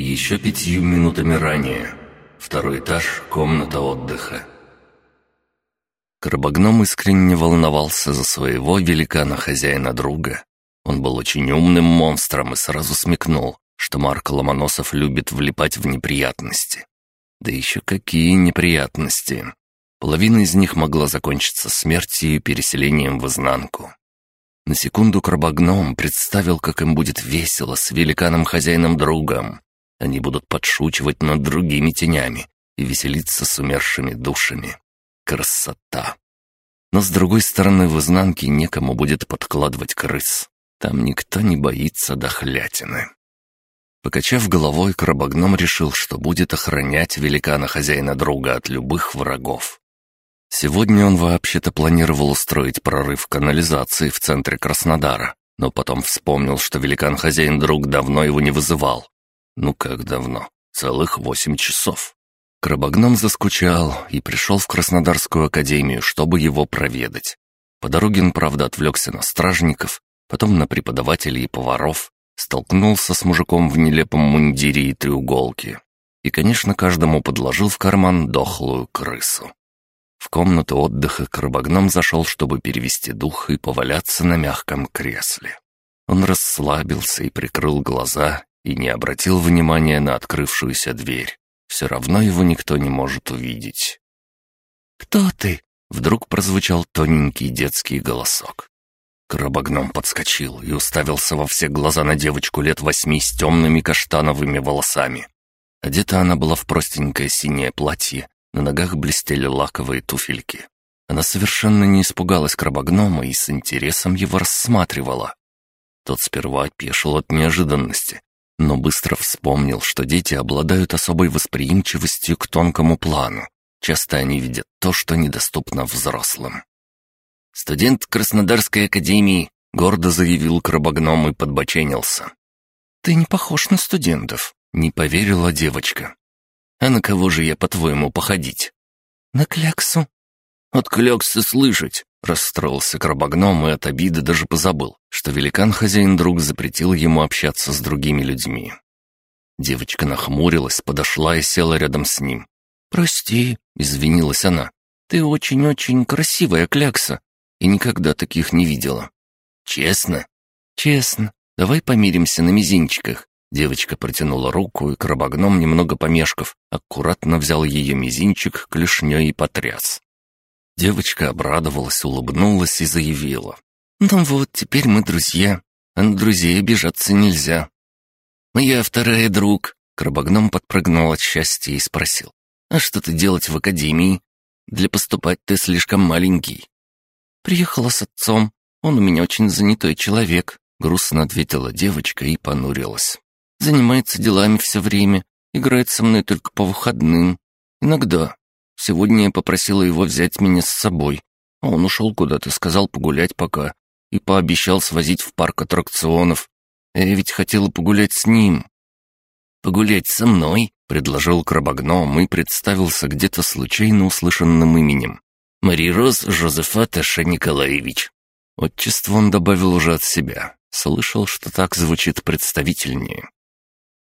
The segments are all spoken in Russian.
еще пятью минутами ранее. Второй этаж, комната отдыха. Крабогном искренне волновался за своего великана-хозяина друга. Он был очень умным монстром и сразу смекнул, что Марк Ломоносов любит влипать в неприятности. Да еще какие неприятности! Половина из них могла закончиться смертью и переселением в изнанку. На секунду крабогном представил, как им будет весело с великаном-хозяином-другом. Они будут подшучивать над другими тенями и веселиться с умершими душами. Красота! Но с другой стороны, в изнанке некому будет подкладывать крыс. Там никто не боится дохлятины. Покачав головой, крабогном решил, что будет охранять великана-хозяина друга от любых врагов. Сегодня он вообще-то планировал устроить прорыв канализации в центре Краснодара, но потом вспомнил, что великан-хозяин друг давно его не вызывал. Ну как давно? Целых восемь часов. Крабогном заскучал и пришел в Краснодарскую академию, чтобы его проведать. По дороге он, правда, отвлекся на стражников, потом на преподавателей и поваров, столкнулся с мужиком в нелепом мундире и треуголке. И, конечно, каждому подложил в карман дохлую крысу. В комнату отдыха крабогном зашел, чтобы перевести дух и поваляться на мягком кресле. Он расслабился и прикрыл глаза, и не обратил внимания на открывшуюся дверь. Все равно его никто не может увидеть. «Кто ты?» — вдруг прозвучал тоненький детский голосок. Крабогном подскочил и уставился во все глаза на девочку лет восьми с темными каштановыми волосами. Одета она была в простенькое синее платье на ногах блестели лаковые туфельки. Она совершенно не испугалась крабогнома и с интересом его рассматривала. Тот сперва опешил от неожиданности, но быстро вспомнил, что дети обладают особой восприимчивостью к тонкому плану. Часто они видят то, что недоступно взрослым. «Студент Краснодарской академии», — гордо заявил крабогном и подбоченился. «Ты не похож на студентов», — не поверила девочка. А на кого же я, по-твоему, походить?» «На кляксу». «От кляксы слышать!» Расстроился крабогном и от обиды даже позабыл, что великан-хозяин друг запретил ему общаться с другими людьми. Девочка нахмурилась, подошла и села рядом с ним. «Прости», — извинилась она, — «ты очень-очень красивая клякса, и никогда таких не видела». «Честно?» «Честно. Давай помиримся на мизинчиках. Девочка протянула руку, и крабогном, немного помешков, аккуратно взял ее мизинчик клешней и потряс. Девочка обрадовалась, улыбнулась и заявила. «Ну вот, теперь мы друзья, а на друзей обижаться нельзя». «Моя вторая друг», — крабогном подпрыгнул от счастья и спросил. «А что ты делать в академии? Для поступать ты слишком маленький». «Приехала с отцом. Он у меня очень занятой человек», — грустно ответила девочка и понурилась. Занимается делами все время, играет со мной только по выходным. Иногда. Сегодня я попросила его взять меня с собой. А он ушел куда-то, сказал погулять пока. И пообещал свозить в парк аттракционов. А я ведь хотела погулять с ним. «Погулять со мной?» — предложил крабогном и представился где-то случайно услышанным именем. Мари Роз Жозефа Таша Николаевич. Отчество он добавил уже от себя. Слышал, что так звучит представительнее.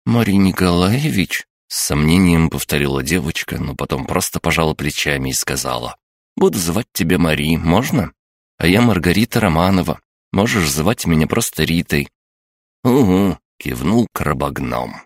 «Марий Николаевич?» — с сомнением повторила девочка, но потом просто пожала плечами и сказала. «Буду звать тебя Мари, можно? А я Маргарита Романова. Можешь звать меня просто Ритой». «Угу», — кивнул крабогном.